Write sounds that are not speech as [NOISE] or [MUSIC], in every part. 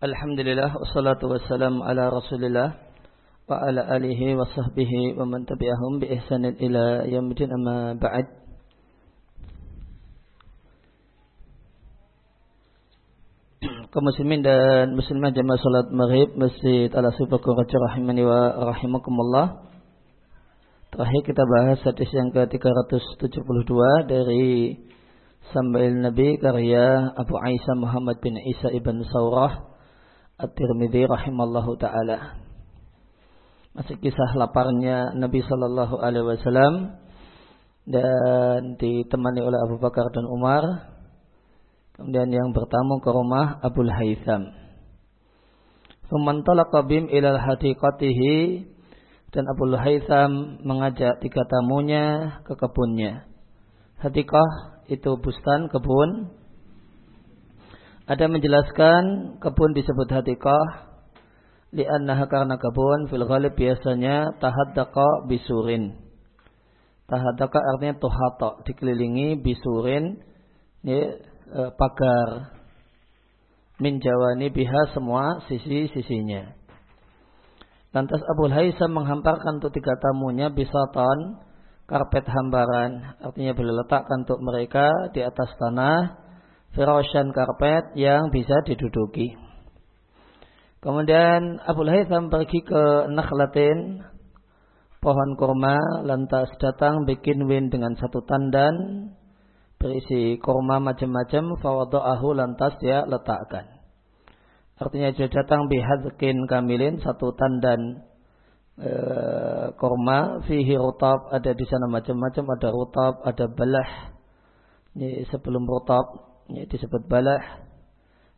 Alhamdulillah wassalatu wassalamu ala Rasulillah wa ala alihi wa sahbihi wa man tabi'ahum bi ihsanin ila yaumil amma ba'd. [CLEARS THROAT] kaum muslimin dan muslimah jamaah salat maghrib Masjid Al Raja rahimani wa rahimakumullah. Terakhir kita bahas hadis yang ke-372 dari Sambil Nabi karya Abu Aisyah Muhammad bin Isa ibn Saurah At-Tirmidzi rahimallahu taala. Masih kisah laparnya Nabi sallallahu alaihi wasallam dan ditemani oleh Abu Bakar dan Umar. Kemudian yang bertamu ke rumah Abu Haytham. Sumantalaqa bim ilal hadiqatihi dan Abu Haytham mengajak tiga tamunya ke kebunnya. Hadiqah itu bustan kebun ada menjelaskan kebun disebut hatikah li'annaha karena kebun fil ghalib biasanya tahaddaqa bisurin. Tahaddaqa artinya tuhata, dikelilingi bisurin ya, e, pagar min jawani biha semua sisi-sisinya. Lantas Abu Haisam menghamparkan untuk tiga tamunya bisatan karpet hambaran. Artinya beliau letakkan untuk mereka di atas tanah firasyan karpet yang bisa diduduki. Kemudian Abu Haytham pergi ke Nakhlatin, pohon kurma, lantas datang bikin win dengan satu tandan, berisi kurma macam-macam, fawado'ahu lantas dia letakkan. Artinya dia datang bihadkin kamilin, satu tandan e, kurma, fihi rutab, ada di sana macam-macam, ada rutab, ada belah. Ini sebelum rutab, ya, disebut balah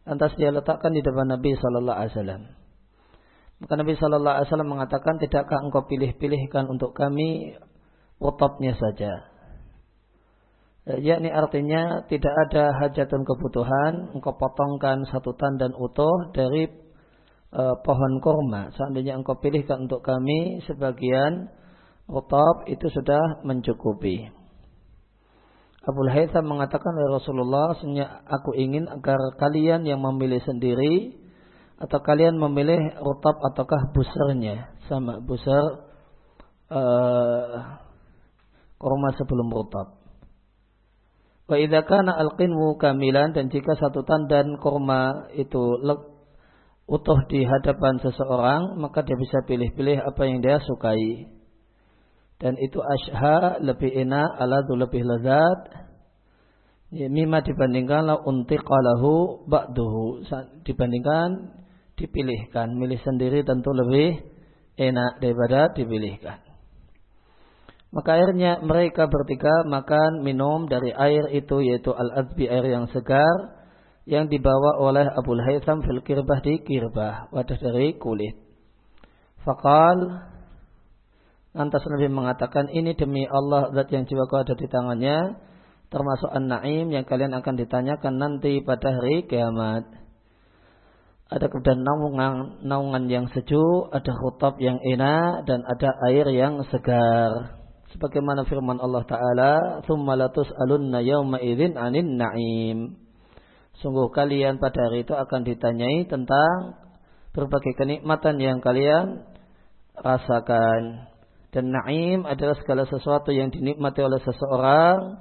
lantas dia letakkan di depan Nabi Shallallahu Alaihi Wasallam. Maka Nabi Shallallahu Alaihi Wasallam mengatakan tidakkah engkau pilih-pilihkan untuk kami utopnya saja? Ya, yakni artinya tidak ada hajatun kebutuhan engkau potongkan satu tandan utuh dari uh, pohon kurma. Seandainya engkau pilihkan untuk kami sebagian utop itu sudah mencukupi Abu Haytham mengatakan oleh Rasulullah, sebenarnya aku ingin agar kalian yang memilih sendiri atau kalian memilih rutab ataukah busarnya sama busar uh, kurma sebelum rutab. Wa idza kana kamilan dan jika satu tandan kurma itu utuh di hadapan seseorang, maka dia bisa pilih-pilih apa yang dia sukai dan itu asha lebih enak aladu lebih lezat. Ya, mima dibandingkan la untiqalahu ba'duhu. Dibandingkan dipilihkan. Milih sendiri tentu lebih enak daripada dipilihkan. Maka akhirnya mereka bertiga makan minum dari air itu yaitu al-azbi air yang segar yang dibawa oleh Abu Haytham fil kirbah di kirbah wadah dari kulit. Fakal Lantas Nabi mengatakan ini demi Allah zat yang jiwaku ada di tangannya termasuk an-na'im yang kalian akan ditanyakan nanti pada hari kiamat. Ada kemudian naungan, naungan yang sejuk, ada hutab yang enak, dan ada air yang segar. Sebagaimana firman Allah Ta'ala, ثُمَّ لَتُسْأَلُنَّ يَوْمَ إِذٍ عَنِ النَّعِيمِ Sungguh kalian pada hari itu akan ditanyai tentang berbagai kenikmatan yang kalian rasakan. Dan na'im adalah segala sesuatu yang dinikmati oleh seseorang.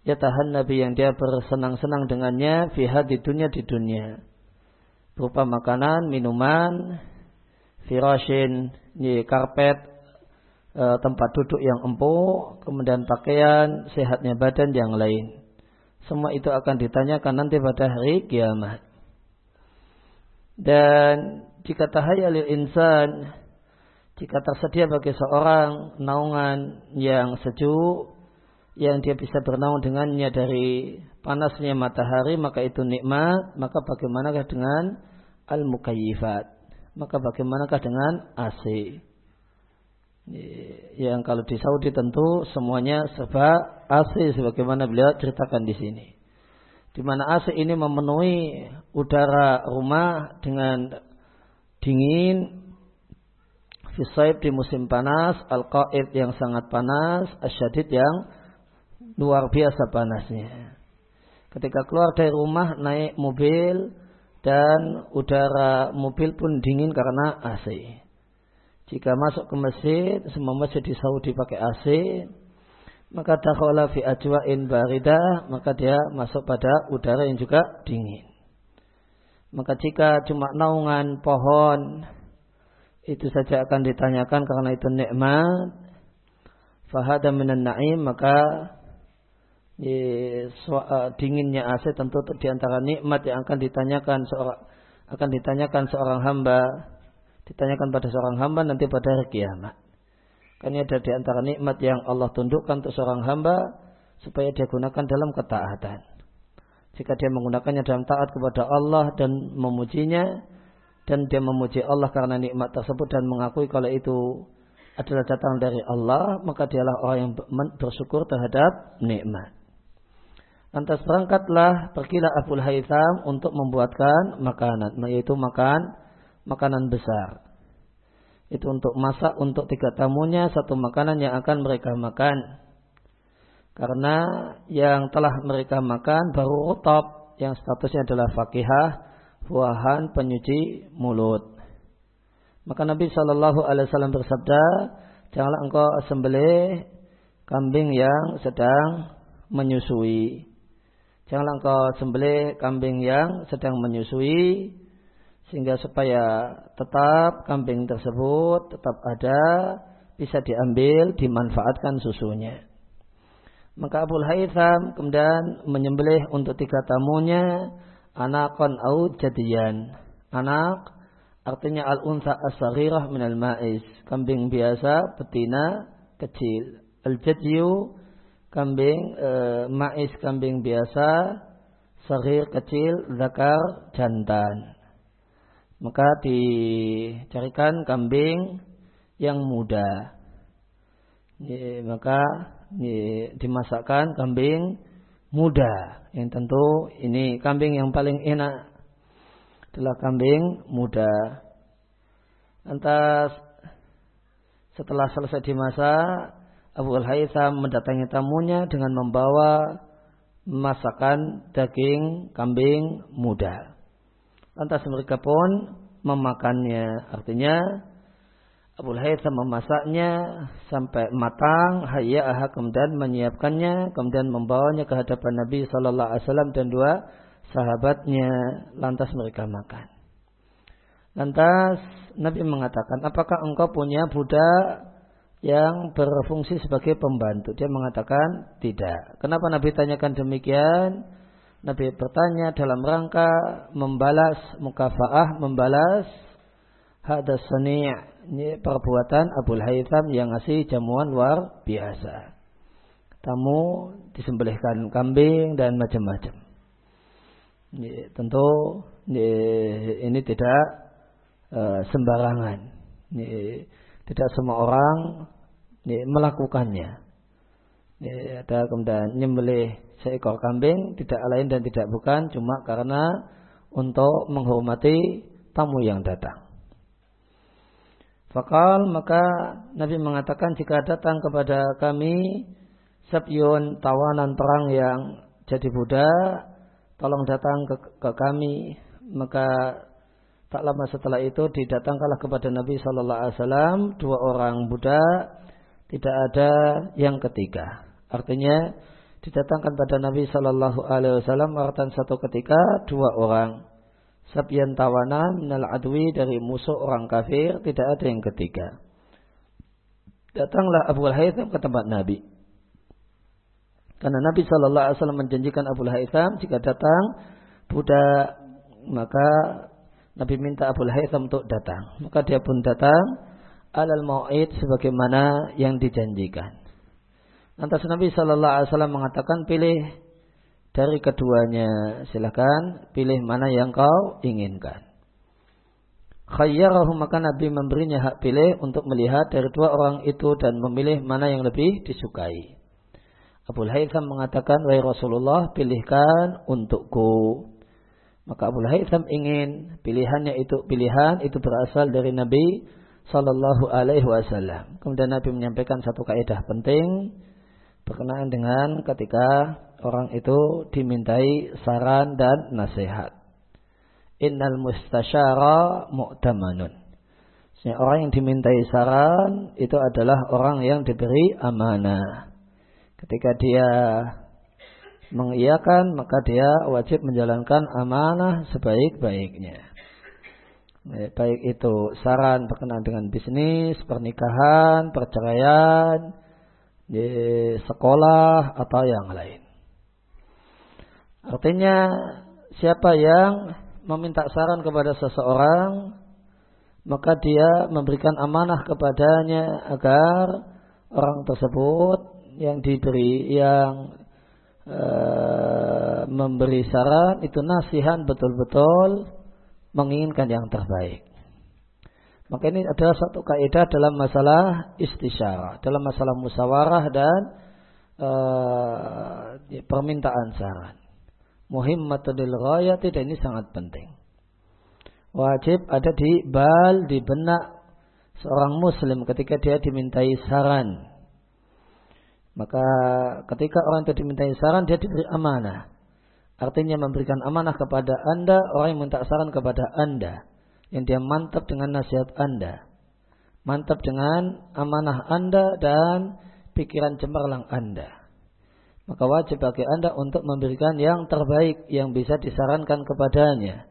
Ya tahan Nabi yang dia bersenang-senang dengannya. Fiha di dunia di dunia. Berupa makanan, minuman, firashin, karpet, e, tempat duduk yang empuk, kemudian pakaian, sehatnya badan yang lain. Semua itu akan ditanyakan nanti pada hari kiamat. Dan jika tahayalil insan jika tersedia bagi seorang naungan yang sejuk yang dia bisa bernaung dengannya dari panasnya matahari maka itu nikmat. Maka bagaimanakah dengan al mukayyifat maka bagaimanakah dengan AC yang kalau di Saudi tentu semuanya serba AC sebagaimana beliau ceritakan di sini. Di mana AC ini memenuhi udara rumah dengan dingin Fisaib di musim panas, al-qaid yang sangat panas, asyadid yang luar biasa panasnya. Ketika keluar dari rumah naik mobil, dan udara mobil pun dingin karena AC. Jika masuk ke masjid, semua masjid di Saudi pakai AC, maka dakhala fi ajwa'in baridah, maka dia masuk pada udara yang juga dingin. Maka jika cuma naungan pohon itu saja akan ditanyakan karena itu nikmat, fahada minan na'im maka di, uh, dinginnya AC tentu di antara nikmat yang akan ditanyakan seorang akan ditanyakan seorang hamba ditanyakan pada seorang hamba nanti pada hari kiamat. Kan ada di antara nikmat yang Allah tundukkan untuk seorang hamba supaya dia gunakan dalam ketaatan. Jika dia menggunakannya dalam taat kepada Allah dan memujinya dan dia memuji Allah karena nikmat tersebut dan mengakui kalau itu adalah datang dari Allah, maka dialah orang yang bersyukur terhadap nikmat. Lantas berangkatlah pergilah Abu Haytham untuk membuatkan makanan, yaitu makan makanan besar. Itu untuk masak untuk tiga tamunya satu makanan yang akan mereka makan. Karena yang telah mereka makan baru rotop yang statusnya adalah fakihah, buahan penyuci mulut. Maka Nabi Shallallahu Alaihi Wasallam bersabda, janganlah engkau sembelih kambing yang sedang menyusui. Janganlah engkau sembelih kambing yang sedang menyusui sehingga supaya tetap kambing tersebut tetap ada bisa diambil dimanfaatkan susunya. Maka Abu Haytham kemudian menyembelih untuk tiga tamunya anakon au jadian. Anak artinya al-unsa as-saghirah minal ma'is. Kambing biasa, betina, kecil. Al-jadyu kambing e, mais kambing biasa, sahir kecil, zakar jantan. Maka dicarikan kambing yang muda. Ya, maka ya, dimasakkan kambing muda. Yang tentu ini kambing yang paling enak adalah kambing muda. Lantas setelah selesai dimasak, Abu Al-Haytham mendatangi tamunya dengan membawa masakan daging kambing muda. Lantas mereka pun memakannya. Artinya Abu Haytham memasaknya sampai matang, hayya'aha kemudian menyiapkannya, kemudian membawanya ke hadapan Nabi Sallallahu Alaihi Wasallam dan dua sahabatnya. Lantas mereka makan. Lantas Nabi mengatakan, apakah engkau punya budak yang berfungsi sebagai pembantu. Dia mengatakan tidak. Kenapa Nabi tanyakan demikian? Nabi bertanya dalam rangka membalas mukafaah, membalas hadas sani' ini perbuatan Abu Haytham yang ngasih jamuan luar biasa. Tamu disembelihkan kambing dan macam-macam. Ini, tentu ini, ini tidak uh, sembarangan. Ini, tidak semua orang ya, melakukannya. Ya, ada kemudian nyembelih seekor kambing tidak lain dan tidak bukan cuma karena untuk menghormati tamu yang datang. Fakal maka Nabi mengatakan jika datang kepada kami sabyun tawanan perang yang jadi budak, tolong datang ke, ke kami maka Tak lama setelah itu didatangkanlah kepada Nabi Shallallahu Alaihi Wasallam dua orang budak, tidak ada yang ketiga. Artinya didatangkan pada Nabi Shallallahu Alaihi Wasallam satu ketika dua orang. Sabyan tawanan minal adwi dari musuh orang kafir tidak ada yang ketiga. Datanglah Abu Haytham ke tempat Nabi. Karena Nabi Shallallahu Alaihi Wasallam menjanjikan Abu Haytham jika datang budak maka Nabi minta Abu Haytham untuk datang. Maka dia pun datang alal mau'id sebagaimana yang dijanjikan. Lantas Nabi Shallallahu Alaihi Wasallam mengatakan pilih dari keduanya silakan pilih mana yang kau inginkan. Khayyarahu maka Nabi memberinya hak pilih untuk melihat dari dua orang itu dan memilih mana yang lebih disukai. Abu Haytham mengatakan, Wahai Rasulullah, pilihkan untukku. Maka Abu Haytham ingin pilihannya itu pilihan itu berasal dari Nabi Sallallahu Alaihi Wasallam. Kemudian Nabi menyampaikan satu kaidah penting berkenaan dengan ketika orang itu dimintai saran dan nasihat. innal mustasyara mu'tamanun. Orang yang dimintai saran itu adalah orang yang diberi amanah. Ketika dia mengiyakan maka dia wajib menjalankan amanah sebaik-baiknya. Baik itu saran berkenaan dengan bisnis, pernikahan, perceraian, di sekolah atau yang lain. Artinya siapa yang meminta saran kepada seseorang maka dia memberikan amanah kepadanya agar orang tersebut yang diberi yang e, memberi saran itu nasihan betul-betul menginginkan yang terbaik. Maka ini adalah satu kaidah dalam masalah istisyarah, dalam masalah musyawarah dan e, permintaan saran. Muhimmatul ghayati dan ini sangat penting wajib ada di bal di benak seorang muslim ketika dia dimintai saran. Maka ketika orang itu dimintai saran dia diberi amanah. Artinya memberikan amanah kepada Anda, orang yang minta saran kepada Anda. Yang dia mantap dengan nasihat Anda. Mantap dengan amanah Anda dan pikiran cemerlang Anda. Maka wajib bagi Anda untuk memberikan yang terbaik yang bisa disarankan kepadanya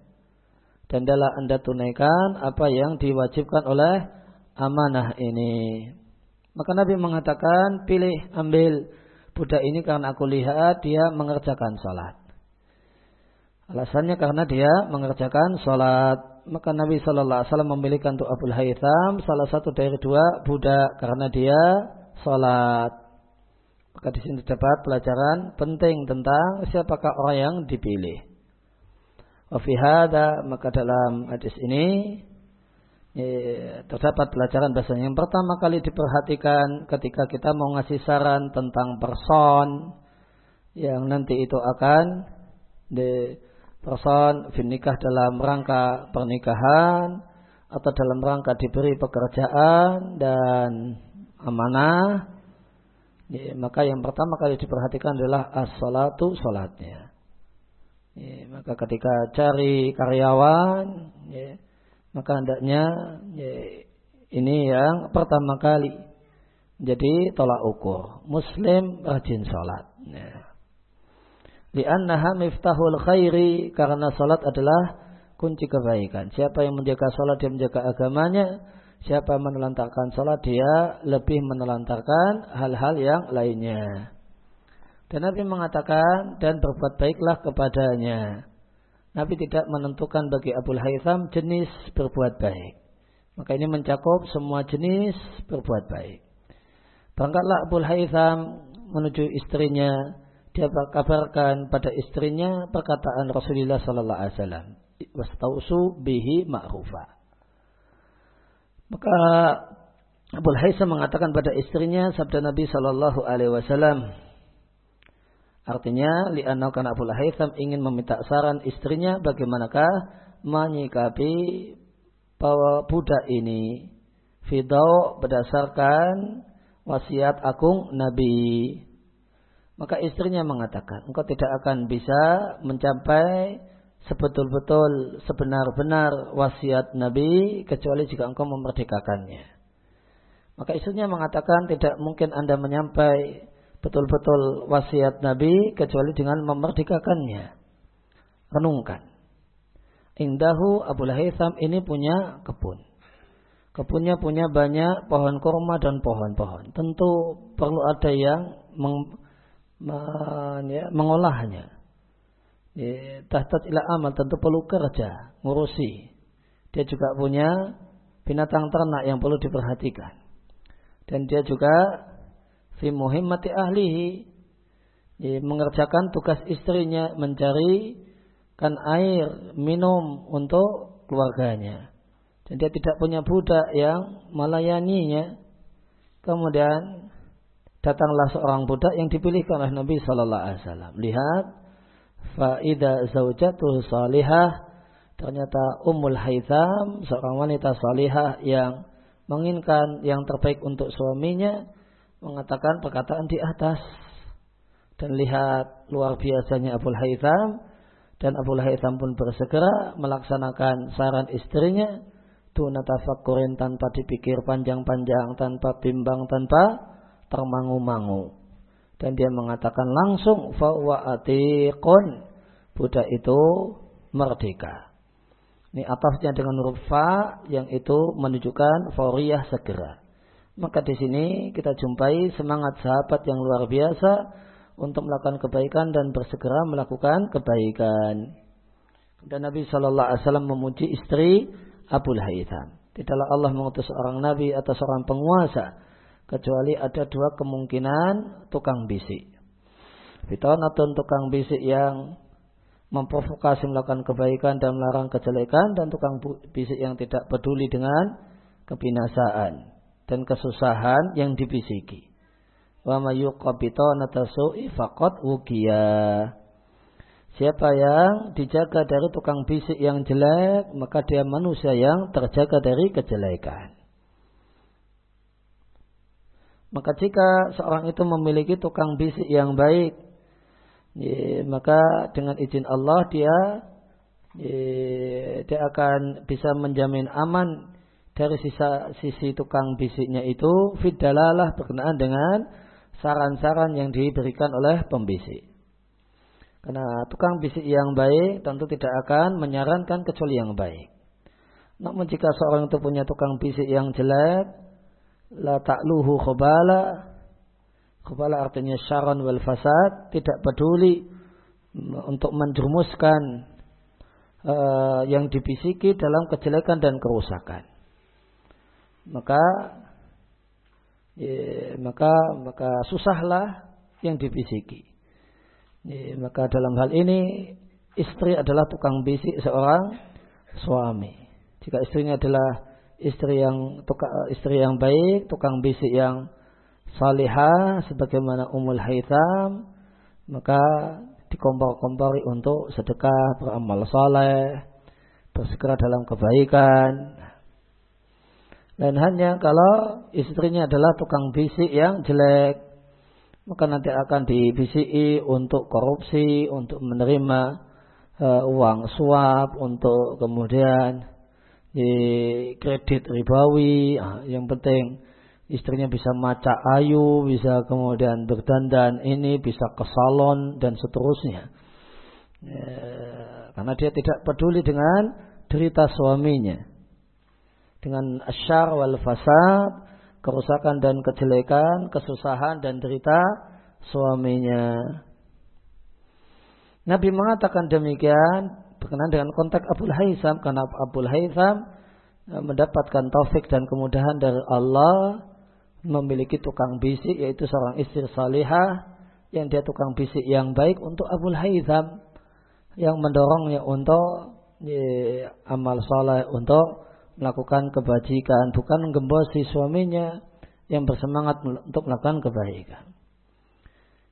dan dalam Anda tunaikan apa yang diwajibkan oleh amanah ini. Maka Nabi mengatakan, pilih ambil budak ini karena aku lihat dia mengerjakan sholat. Alasannya karena dia mengerjakan sholat. Maka Nabi Shallallahu memilihkan untuk Abu Haytham salah satu dari dua budak karena dia sholat. Maka di sini terdapat pelajaran penting tentang siapakah orang yang dipilih. Wafihada maka dalam hadis ini ya, terdapat pelajaran bahasanya yang pertama kali diperhatikan ketika kita mau ngasih saran tentang person yang nanti itu akan di person finikah dalam rangka pernikahan atau dalam rangka diberi pekerjaan dan amanah ya, maka yang pertama kali diperhatikan adalah as-salatu salatnya Ya, maka ketika cari karyawan, ya, maka hendaknya ya, ini yang pertama kali. Jadi tolak ukur. Muslim rajin sholat. Ya. Liannaha miftahul khairi karena sholat adalah kunci kebaikan. Siapa yang menjaga sholat dia menjaga agamanya. Siapa menelantarkan sholat dia lebih menelantarkan hal-hal yang lainnya. Dan Nabi mengatakan dan berbuat baiklah kepadanya. Nabi tidak menentukan bagi Abu Haytham jenis berbuat baik. Maka ini mencakup semua jenis berbuat baik. Berangkatlah Abu Haytham menuju istrinya. Dia kabarkan pada istrinya perkataan Rasulullah Sallallahu Alaihi Wasallam. Wastausu bihi ma'rufa. Maka Abu Haytham mengatakan pada istrinya sabda Nabi Sallallahu Alaihi Wasallam Artinya li'annahu kana Abu Haytham ingin meminta saran istrinya bagaimanakah menyikapi budak ini fidau berdasarkan wasiat agung Nabi. Maka istrinya mengatakan, engkau tidak akan bisa mencapai sebetul-betul sebenar-benar wasiat Nabi kecuali jika engkau memerdekakannya. Maka istrinya mengatakan tidak mungkin Anda menyampai betul-betul wasiat Nabi kecuali dengan memerdekakannya. Renungkan. Indahu Abu Haytham ini punya kebun. Kebunnya punya banyak pohon kurma dan pohon-pohon. Tentu perlu ada yang meng, men, ya, mengolahnya. Ya, tahtat ila amal tentu perlu kerja, ngurusi. Dia juga punya binatang ternak yang perlu diperhatikan. Dan dia juga fi muhimmati ahlihi Jadi, mengerjakan tugas istrinya mencari kan air minum untuk keluarganya dan dia tidak punya budak yang melayaninya kemudian datanglah seorang budak yang dipilihkan oleh Nabi Shallallahu Alaihi Wasallam lihat faida zaujatuh salihah ternyata Ummul Haytham seorang wanita salihah yang menginginkan yang terbaik untuk suaminya mengatakan perkataan di atas dan lihat luar biasanya Abu Haytham Dan Abu Haytham pun bersegera melaksanakan saran istrinya. Tuna tafakurin tanpa dipikir panjang-panjang, tanpa bimbang, tanpa termangu-mangu. Dan dia mengatakan langsung fawa atiqun. Buddha itu merdeka. Ini atafnya dengan huruf fa yang itu menunjukkan fauriyah segera. Maka di sini kita jumpai semangat sahabat yang luar biasa untuk melakukan kebaikan dan bersegera melakukan kebaikan. Dan Nabi Shallallahu Alaihi Wasallam memuji istri Abu Haytham. Tidaklah Allah mengutus seorang nabi atau seorang penguasa kecuali ada dua kemungkinan tukang bisik. atau tukang bisik yang memprovokasi melakukan kebaikan dan melarang kejelekan dan tukang bisik yang tidak peduli dengan kebinasaan dan kesusahan yang dibisiki. Wa mayyuqabita natasu'i faqad wukiya. Siapa yang dijaga dari tukang bisik yang jelek, maka dia manusia yang terjaga dari kejelekan. Maka jika seorang itu memiliki tukang bisik yang baik, ya, maka dengan izin Allah dia ya, dia akan bisa menjamin aman dari sisa, sisi tukang bisiknya itu fidalalah berkenaan dengan saran-saran yang diberikan oleh pembisik. Karena tukang bisik yang baik tentu tidak akan menyarankan kecuali yang baik. Namun jika seorang itu punya tukang bisik yang jelek, la ta'luhu khobala, khobala artinya syaron wal fasad, tidak peduli untuk menjerumuskan uh, yang dibisiki dalam kejelekan dan kerusakan maka ya, maka maka susahlah yang dibisiki. Ya, maka dalam hal ini istri adalah tukang bisik seorang suami. Jika istrinya adalah istri yang tukang, istri yang baik, tukang bisik yang salihah sebagaimana Ummul Haytham, maka dikompor-kompori untuk sedekah, beramal saleh, bersegera dalam kebaikan, dan hanya kalau istrinya adalah tukang bisik yang jelek, maka nanti akan dibisiki untuk korupsi, untuk menerima uh, uang suap, untuk kemudian di kredit ribawi. Nah, yang penting istrinya bisa maca ayu, bisa kemudian berdandan ini, bisa ke salon dan seterusnya. Ya, karena dia tidak peduli dengan derita suaminya dengan asyar wal fasad, kerusakan dan kejelekan, kesusahan dan derita suaminya. Nabi mengatakan demikian berkenaan dengan konteks Abu Haytham karena Abu Haytham eh, mendapatkan taufik dan kemudahan dari Allah memiliki tukang bisik yaitu seorang istri salihah yang dia tukang bisik yang baik untuk Abu Haytham yang mendorongnya untuk ya, amal saleh untuk melakukan kebajikan, bukan menggembosi suaminya yang bersemangat untuk melakukan kebaikan.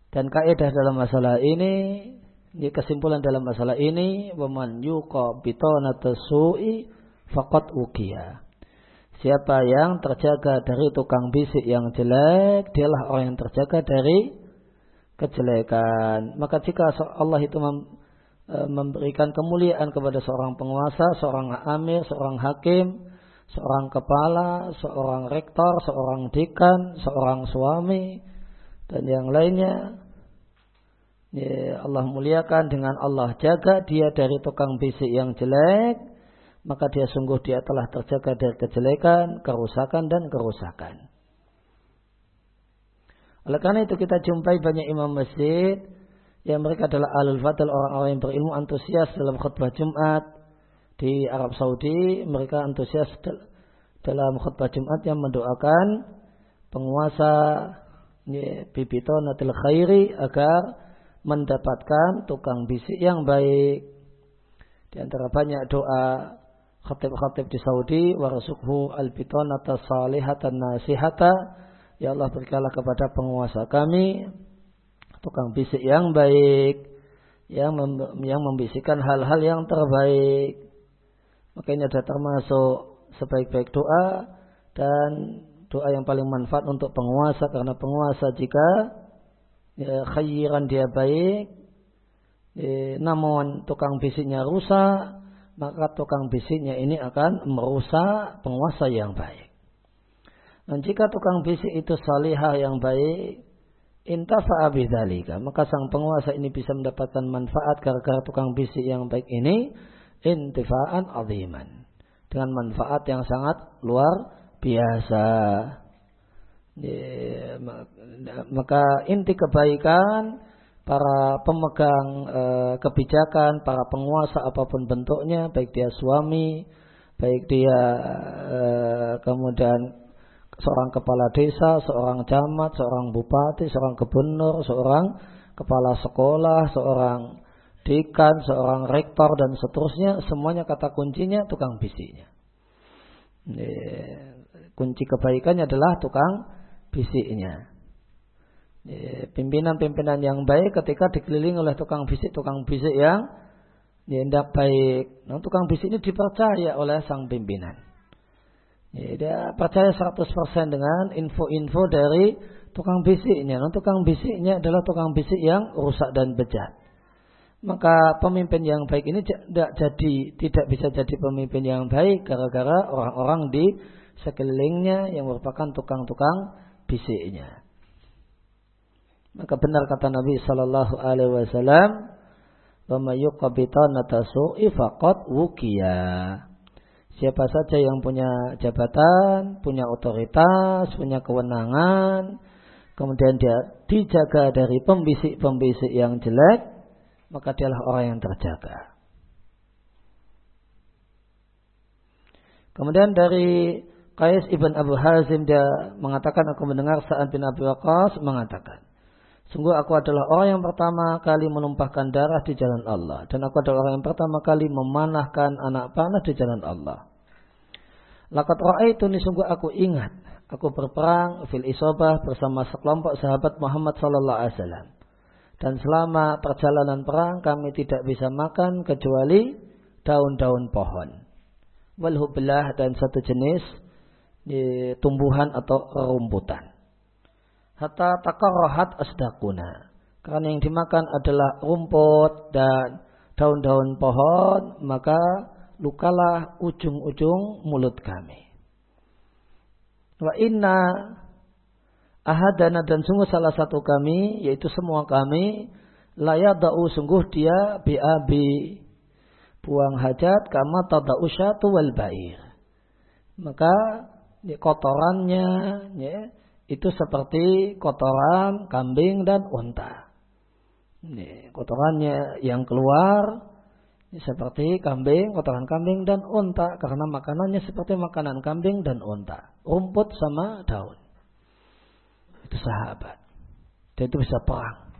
Dan kaidah dalam masalah ini, kesimpulan dalam masalah ini, waman yuqa bitonata su'i faqat ukiya. Siapa yang terjaga dari tukang bisik yang jelek, dialah orang yang terjaga dari kejelekan. Maka jika Allah itu E, memberikan kemuliaan kepada seorang penguasa, seorang amir, seorang hakim, seorang kepala, seorang rektor, seorang dekan, seorang suami, dan yang lainnya. Ya, Allah muliakan dengan Allah jaga dia dari tukang bisik yang jelek, maka dia sungguh dia telah terjaga dari kejelekan, kerusakan dan kerusakan. Oleh karena itu kita jumpai banyak imam masjid yang mereka adalah alul fadl orang-orang yang berilmu antusias dalam khutbah Jumat di Arab Saudi mereka antusias dalam khutbah Jumat yang mendoakan penguasa bibito natil khairi agar mendapatkan tukang bisik yang baik di antara banyak doa khatib-khatib di Saudi warasukhu albitonata salihatan nasihata ya Allah berikanlah kepada penguasa kami tukang bisik yang baik, yang mem yang membisikkan hal-hal yang terbaik. Makanya ada termasuk sebaik-baik doa dan doa yang paling manfaat untuk penguasa karena penguasa jika ya, khairan dia baik E, namun tukang bisiknya rusak, maka tukang bisiknya ini akan merusak penguasa yang baik. Dan jika tukang bisik itu salihah yang baik, intafa'a bidzalika, maka sang penguasa ini bisa mendapatkan manfaat gara-gara tukang bisik yang baik ini intifa'an aziman. Dengan manfaat yang sangat luar biasa. Maka inti kebaikan para pemegang e, kebijakan, para penguasa apa pun bentuknya, baik dia suami, baik dia e, kemudian seorang kepala desa, seorang camat, seorang bupati, seorang gubernur, seorang kepala sekolah, seorang dekan, seorang rektor dan seterusnya, semuanya kata kuncinya tukang bisiknya. Kunci kebaikannya adalah tukang bisiknya. Ya, pimpinan-pimpinan yang baik ketika dikelilingi oleh tukang bisik, tukang bisik yang ya, tidak baik. Nah, tukang bisik ini dipercaya oleh sang pimpinan. Ya, dia percaya 100% dengan info-info dari tukang bisiknya. Nah, tukang bisiknya adalah tukang bisik yang rusak dan bejat. Maka pemimpin yang baik ini tidak jadi tidak bisa jadi pemimpin yang baik gara-gara orang-orang di sekelilingnya yang merupakan tukang-tukang bisiknya. Maka benar kata Nabi Shallallahu Alaihi Wasallam, "Wama yuqabitanata su'i faqad wukiya." Siapa saja yang punya jabatan, punya otoritas, punya kewenangan, kemudian dia dijaga dari pembisik-pembisik yang jelek, maka dialah orang yang terjaga. Kemudian dari Qais ibn Abu Hazim dia mengatakan aku mendengar saat bin Abi Waqqas mengatakan Sungguh aku adalah orang yang pertama kali menumpahkan darah di jalan Allah. Dan aku adalah orang yang pertama kali memanahkan anak panah di jalan Allah. Lakat itu ini sungguh aku ingat. Aku berperang fil isobah bersama sekelompok sahabat Muhammad sallallahu alaihi wasallam. Dan selama perjalanan perang kami tidak bisa makan kecuali daun-daun pohon. Walhubillah dan satu jenis tumbuhan atau rumputan hatta takarrahat asdaquna. Karena yang dimakan adalah rumput dan daun-daun pohon, maka lukalah ujung-ujung mulut kami. Wa inna ahadana dan sungguh salah satu kami, yaitu semua kami, layadau sungguh dia biabi buang hajat kama tadau syatu wal bair. Maka kotorannya, ya, itu seperti kotoran kambing dan unta. Ini, kotorannya yang keluar ini seperti kambing, kotoran kambing dan unta karena makanannya seperti makanan kambing dan unta, rumput sama daun. Itu sahabat. Dan itu bisa perang.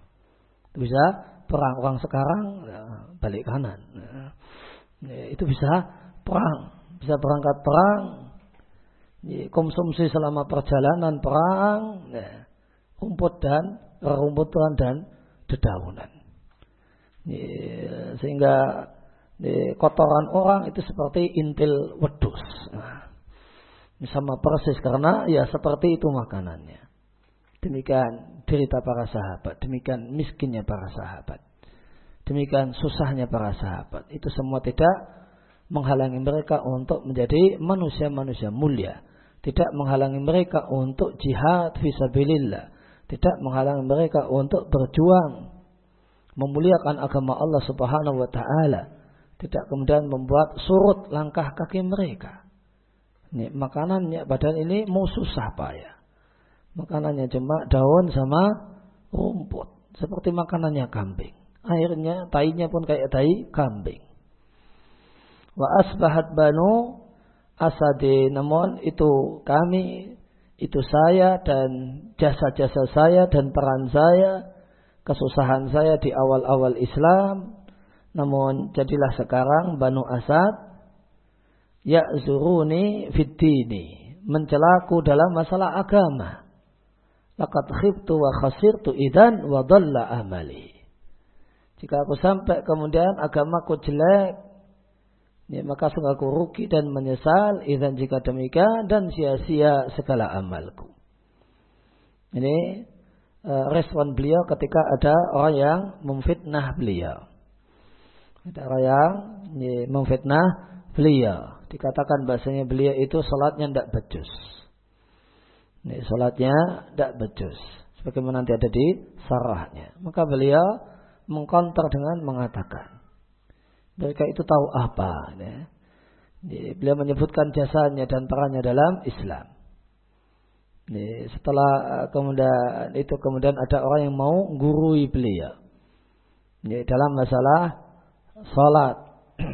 Itu bisa perang orang sekarang ya, balik kanan. Ya, itu bisa perang, bisa berangkat perang, konsumsi selama perjalanan perang, ya, rumput dan rerumputan dan dedaunan. Ya, sehingga ya, kotoran orang itu seperti intil wedus. Nah, sama persis karena ya seperti itu makanannya. Demikian cerita para sahabat, demikian miskinnya para sahabat. Demikian susahnya para sahabat. Itu semua tidak menghalangi mereka untuk menjadi manusia-manusia mulia tidak menghalangi mereka untuk jihad fisabilillah, tidak menghalangi mereka untuk berjuang memuliakan agama Allah Subhanahu wa taala, tidak kemudian membuat surut langkah kaki mereka. Ini makanannya badan ini mau susah payah. Makanannya cuma daun sama rumput, seperti makanannya kambing. Akhirnya tainya pun kayak tai kambing. Wa asbahat banu asadi namun itu kami itu saya dan jasa-jasa saya dan peran saya kesusahan saya di awal-awal Islam. Namun jadilah sekarang Banu Asad ya zuruni fitini mencelaku dalam masalah agama. Laqad khibtu wa khasirtu idan wa dhalla amali. Jika aku sampai kemudian agamaku jelek Ya, maka sungguh aku rugi dan menyesal izan jika demikian dan sia-sia segala amalku. Ini uh, respon beliau ketika ada orang yang memfitnah beliau. Ada orang yang ya, memfitnah beliau. Dikatakan bahasanya beliau itu sholatnya tidak becus. Ini sholatnya tidak becus. Sebagaimana nanti ada di sarahnya. Maka beliau mengkonter dengan mengatakan. Mereka itu tahu apa. Ya. Beliau menyebutkan jasanya dan perannya dalam Islam. Setelah eh, kemudian itu kemudian ada orang yang mau gurui beliau. Dalam masalah salat. [CLEARS THROAT]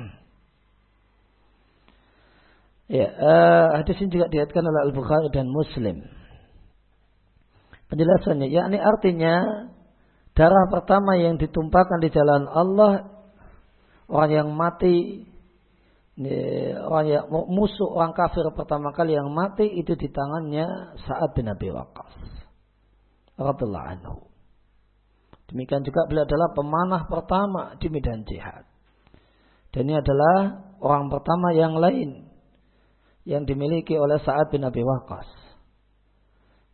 ya, uh, hadis ini juga diatkan oleh Al-Bukhari dan Muslim. Penjelasannya, yakni artinya darah pertama yang ditumpahkan di jalan Allah orang yang mati orang yang musuh orang kafir pertama kali yang mati itu di tangannya saat bin Abi Waqqas radhiyallahu anhu. Demikian juga beliau adalah pemanah pertama di medan jihad. Dan ini adalah orang pertama yang lain yang dimiliki oleh Sa'ad bin Abi Waqqas.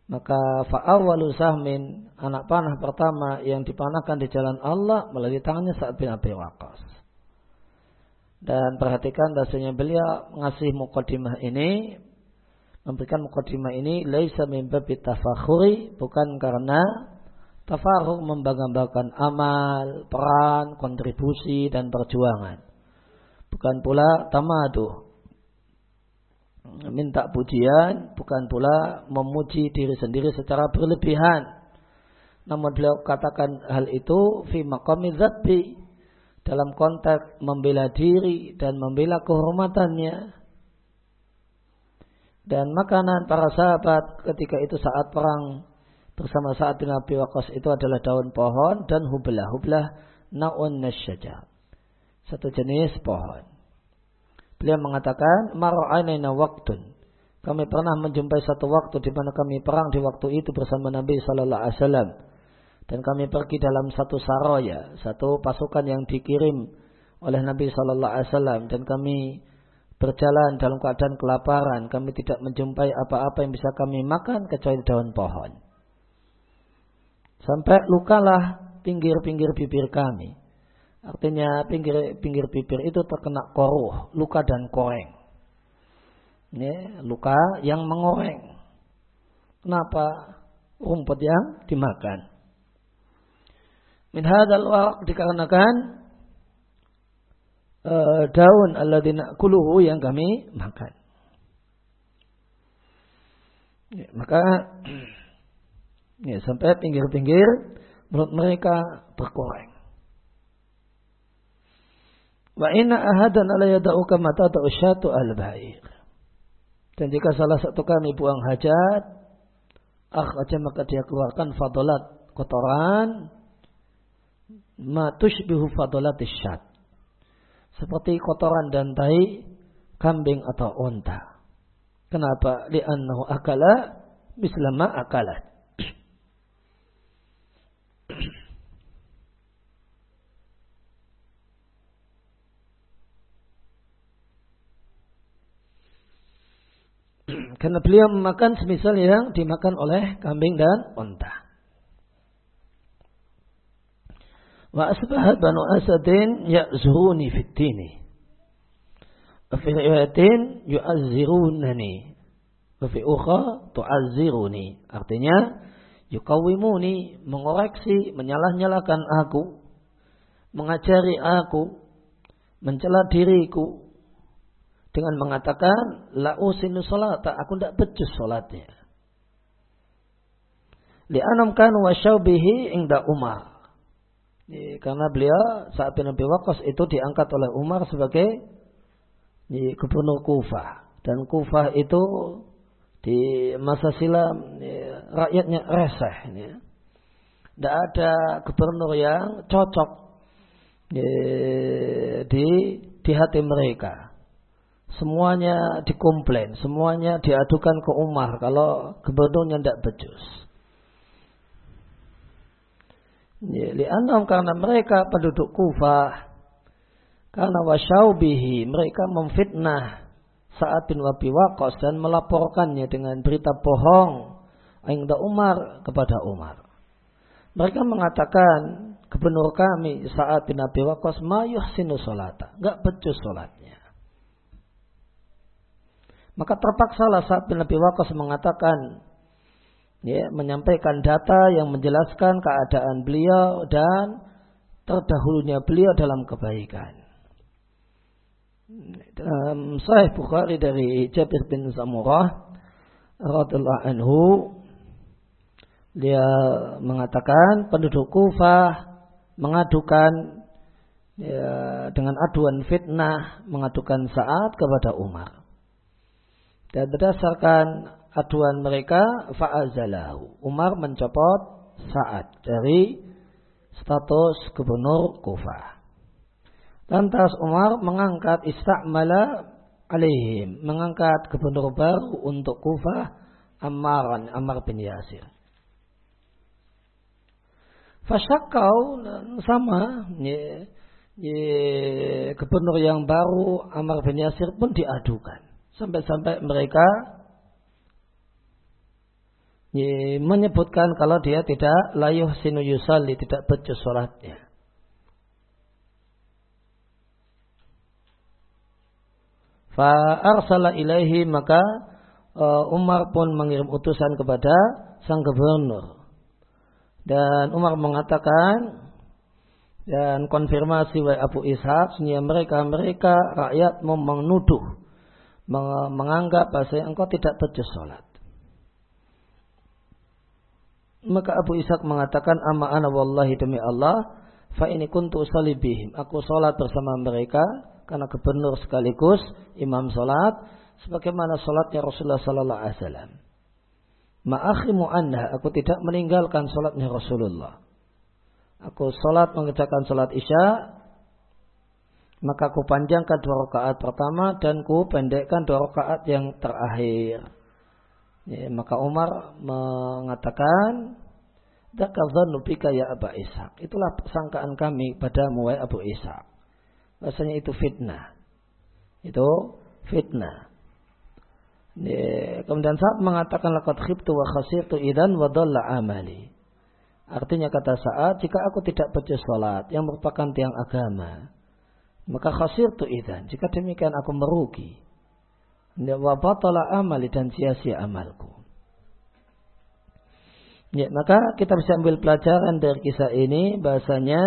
Maka fa'awalu sahmin anak panah pertama yang dipanahkan di jalan Allah melalui tangannya Sa'ad bin Abi Waqqas. Dan perhatikan bahasanya beliau mengasih mukadimah ini memberikan mukadimah ini laisa min babi tafakhuri bukan karena tafakhur membanggakan amal, peran, kontribusi dan perjuangan. Bukan pula tamadu minta pujian, bukan pula memuji diri sendiri secara berlebihan. Namun beliau katakan hal itu fi maqami dzatbi dalam konteks membela diri dan membela kehormatannya. Dan makanan para sahabat ketika itu saat perang bersama saat bin Abi Waqqas itu adalah daun pohon dan hublah. Hublah naun nasyajar. Satu jenis pohon. Beliau mengatakan, Mara'anaina waktun. Kami pernah menjumpai satu waktu di mana kami perang di waktu itu bersama Nabi Sallallahu Alaihi Wasallam dan kami pergi dalam satu saroya, satu pasukan yang dikirim oleh Nabi Shallallahu Alaihi Wasallam dan kami berjalan dalam keadaan kelaparan, kami tidak menjumpai apa-apa yang bisa kami makan kecuali daun pohon. Sampai lukalah pinggir-pinggir bibir kami. Artinya pinggir-pinggir bibir itu terkena koruh, luka dan koreng. Ini luka yang mengoreng. Kenapa? Rumput yang dimakan. Min hadal waraq dikarenakan uh, daun alladzina kuluhu yang kami makan. Ya, maka [CLEARS THROAT] ya, sampai pinggir-pinggir mulut mereka berkoreng. Wa inna ahadan ala yada'uka mata ta'usyatu al-ba'ir. Dan jika salah satu kami buang hajat, aja maka dia keluarkan fadolat kotoran ma tushbihu fadolatis syat. Seperti kotoran dan tai kambing atau onta. Kenapa? Li'annahu akala mislama akalat. Karena beliau memakan semisal yang dimakan oleh kambing dan onta. Wa asbahat banu asadin ya'zuruni fit. Wa fi riwayatin yu'azzirunani. Fi ukha tu'azziruni. Artinya yukawimuni, mengoreksi, menyalah-nyalakan aku, mengajari aku, mencela diriku dengan mengatakan la usinu salat, aku tidak becus salatnya. Li'anam kan wa syaubihi ingda Umar karena beliau saat bin Abi Waqqas itu diangkat oleh Umar sebagai gubernur Kufah dan Kufah itu di masa silam rakyatnya reseh ya. Tidak ada gubernur yang cocok di di hati mereka. Semuanya dikomplain, semuanya diadukan ke Umar kalau gubernurnya tidak becus. Ya, li'annahum karena mereka penduduk Kufah karena wasyaubihi mereka memfitnah saat bin Wabi Waqas dan melaporkannya dengan berita bohong Ainda Umar kepada Umar. Mereka mengatakan gubernur kami saat bin Abi Waqqas ma yuhsinu salata, enggak becus salatnya. Maka terpaksalah saat bin Abi Waqqas mengatakan ya, menyampaikan data yang menjelaskan keadaan beliau dan terdahulunya beliau dalam kebaikan. Dalam Sahih Bukhari dari Jabir bin Samurah radhiyallahu anhu dia mengatakan penduduk Kufah mengadukan ya, dengan aduan fitnah mengadukan saat kepada Umar. Dan berdasarkan aduan mereka fa'azalahu. Umar mencopot saat dari status gubernur Kufah. Lantas Umar mengangkat istakmala alaihim, mengangkat gubernur baru untuk Kufah Ammaran, Ammar bin Yasir. Fasyakau sama ye, ye, gubernur yang baru Ammar bin Yasir pun diadukan. Sampai-sampai mereka menyebutkan kalau dia tidak layuh sinu yusalli, tidak becus sholatnya. Fa'arsala ilaihi maka uh, Umar pun mengirim utusan kepada sang gubernur dan Umar mengatakan dan konfirmasi oleh Abu Ishaq sehingga mereka mereka rakyat menuduh menganggap bahasa engkau tidak becus sholat. Maka Abu Ishaq mengatakan amma ana wallahi demi Allah fa ini kuntu salibihim. Aku sholat bersama mereka karena gubernur sekaligus imam sholat sebagaimana sholatnya Rasulullah sallallahu alaihi wasallam. Ma'akhimu anha, aku tidak meninggalkan sholatnya Rasulullah. Aku sholat mengerjakan sholat isya, maka aku panjangkan dua rakaat pertama dan ku pendekkan dua rakaat yang terakhir. Ya, maka Umar mengatakan, ya Aba Ishaq. Itulah sangkaan kami pada muai Abu Ishaq. Bahasanya itu fitnah. Itu fitnah. Kemudian saat mengatakan laqad khibtu wa khasirtu idan wa amali. Artinya kata saat jika aku tidak baca salat yang merupakan tiang agama, maka khasirtu idan. Jika demikian aku merugi. Wa batala amali dan sia-sia amalku. Ya, maka kita bisa ambil pelajaran dari kisah ini bahasanya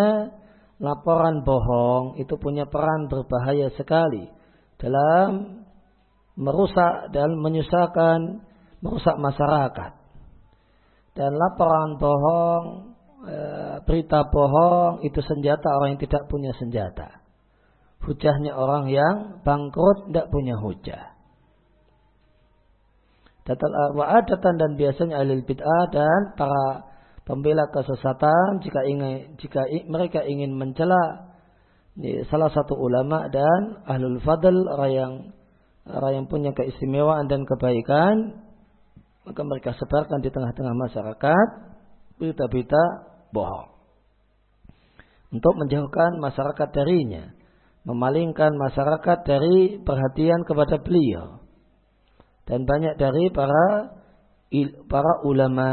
laporan bohong itu punya peran berbahaya sekali dalam merusak dan menyusahkan, merusak masyarakat. Dan laporan bohong, e, berita bohong itu senjata orang yang tidak punya senjata. Hujahnya orang yang bangkrut tidak punya hujah. Wa'adatan dan biasanya alil bid'ah dan para pembela kesesatan jika ingin jika mereka ingin mencela salah satu ulama dan ahlul fadl orang yang orang yang punya keistimewaan dan kebaikan maka mereka sebarkan di tengah-tengah masyarakat berita-berita bohong. Untuk menjauhkan masyarakat darinya memalingkan masyarakat dari perhatian kepada beliau dan banyak dari para para ulama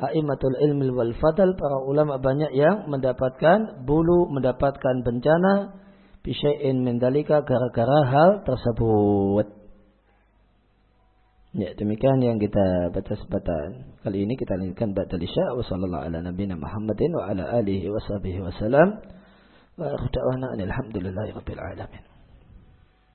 aimatul ilmi wal fadl para ulama banyak yang mendapatkan bulu mendapatkan bencana bisyai'in min dalika gara-gara hal tersebut. Ya, demikian yang kita baca sebatan. Kali ini kita lanjutkan ba'dal isya wa sallallahu ala nabiyina Muhammadin wa ala alihi wa sahbihi wa salam. Wa alhamdulillahi rabbil alamin.